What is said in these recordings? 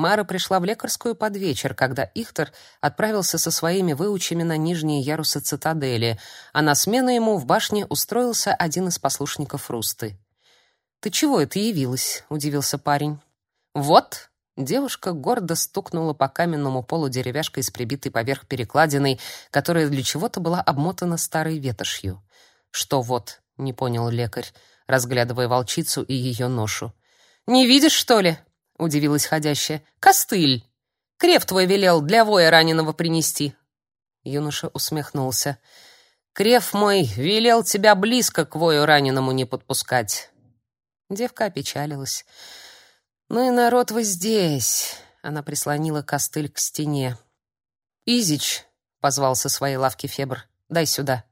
Мара пришла в лекарскую под вечер, когда Ихтер отправился со своими выучами на нижние ярусы цитадели, а на смену ему в башне устроился один из послушников Русты. «Ты чего это явилась?» — удивился парень. «Вот!» — девушка гордо стукнула по каменному полу деревяшкой с прибитой поверх перекладиной, которая для чего-то была обмотана старой ветошью. «Что вот?» — не понял лекарь, разглядывая волчицу и ее ношу. «Не видишь, что ли?» Удивилась ходящая. Костыль. Крев твой велел для воя раненого принести. Юноша усмехнулся. Крев мой велел тебя близко к вою раненому не подпускать. Девка опечалилась. Ну и народ вы здесь. Она прислонила костыль к стене. Изич позвал со своей лавки Фебр. Дай сюда.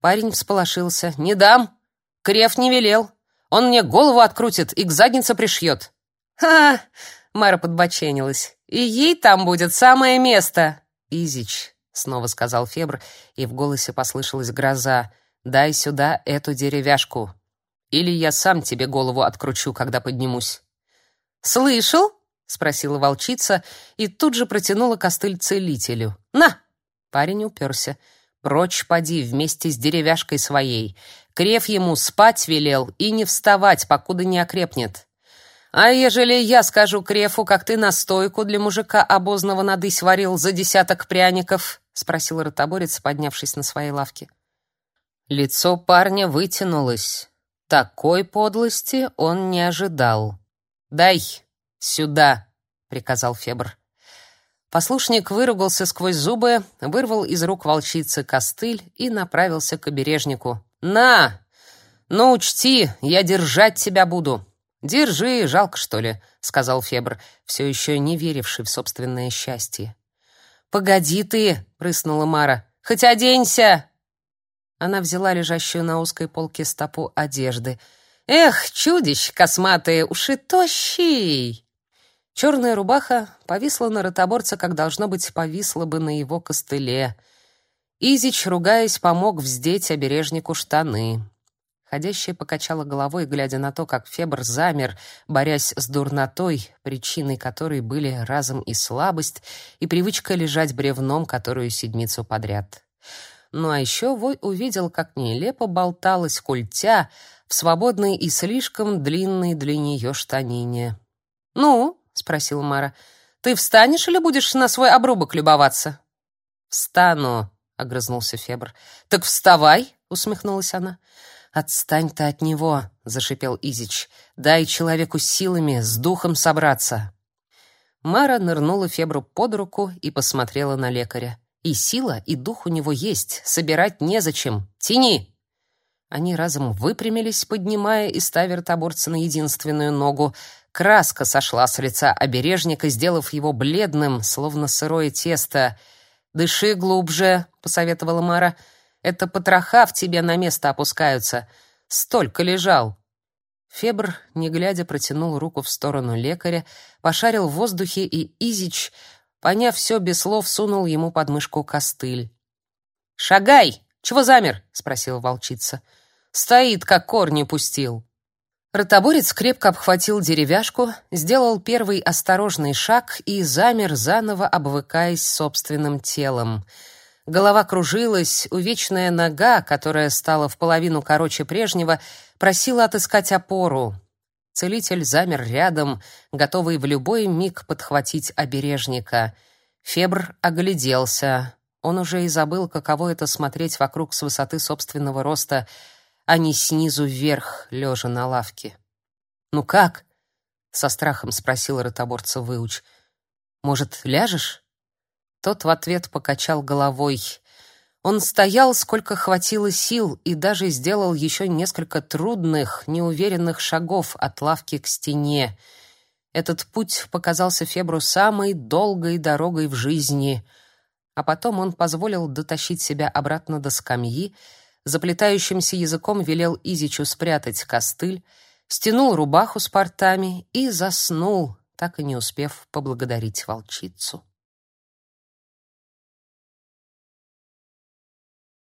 Парень всполошился. Не дам. Крев не велел. Он мне голову открутит и к заднице пришьет. «Ха!» — Мара подбоченилась. «И ей там будет самое место!» «Изич», — снова сказал Фебр, и в голосе послышалась гроза. «Дай сюда эту деревяшку, или я сам тебе голову откручу, когда поднимусь». «Слышал?» — спросила волчица и тут же протянула костыль целителю. «На!» Парень уперся. «Прочь поди вместе с деревяшкой своей. Крев ему спать велел и не вставать, покуда не окрепнет. А ежели я скажу Крефу, как ты настойку для мужика обозного надысь варил за десяток пряников? спросил ротоборец, поднявшись на своей лавке. Лицо парня вытянулось. Такой подлости он не ожидал. "Дай сюда", приказал Фебр. Послушник выругался сквозь зубы, вырвал из рук волчицы костыль и направился к обережнику. "На! Ну учти, я держать тебя буду". «Держи, жалко, что ли», — сказал Фебр, все еще не веривший в собственное счастье. «Погоди ты», — прыснула Мара, — «хоть оденься». Она взяла лежащую на узкой полке стопу одежды. «Эх, чудищ косматые, уши тощий!» Черная рубаха повисла на ротоборца, как должно быть, повисла бы на его костыле. Изич, ругаясь, помог вздеть обережнику штаны. Ходящая покачала головой, глядя на то, как Фебр замер, борясь с дурнотой, причиной которой были разом и слабость, и привычка лежать бревном, которую седмицу подряд. Ну а еще Вой увидел, как нелепо болталась культя в свободной и слишком длинной для нее штанине. «Ну?» — спросила Мара. «Ты встанешь или будешь на свой обрубок любоваться?» «Встану», — огрызнулся Фебр. «Так вставай», — усмехнулась она. «Отстань ты от него!» — зашипел Изич. «Дай человеку силами, с духом собраться!» Мара нырнула Фебру под руку и посмотрела на лекаря. «И сила, и дух у него есть, собирать незачем. Тяни!» Они разом выпрямились, поднимая и ставя ротоборца на единственную ногу. Краска сошла с лица обережника, сделав его бледным, словно сырое тесто. «Дыши глубже», — посоветовала Мара. Это потроха в тебе на место опускаются. Столько лежал. Фебр, не глядя, протянул руку в сторону лекаря, пошарил в воздухе, и Изич, поняв все без слов, сунул ему под мышку костыль. «Шагай! Чего замер?» — спросила волчица. «Стоит, как корни пустил». Ротоборец крепко обхватил деревяшку, сделал первый осторожный шаг и замер, заново обвыкаясь собственным телом — Голова кружилась, увечная нога, которая стала в половину короче прежнего, просила отыскать опору. Целитель замер рядом, готовый в любой миг подхватить обережника. Фебр огляделся. Он уже и забыл, каково это смотреть вокруг с высоты собственного роста, а не снизу вверх, лежа на лавке. «Ну как?» — со страхом спросил ротоборца выуч. «Может, ляжешь?» Тот в ответ покачал головой. Он стоял, сколько хватило сил, и даже сделал еще несколько трудных, неуверенных шагов от лавки к стене. Этот путь показался Фебру самой долгой дорогой в жизни. А потом он позволил дотащить себя обратно до скамьи, заплетающимся языком велел Изичу спрятать костыль, стянул рубаху с портами и заснул, так и не успев поблагодарить волчицу.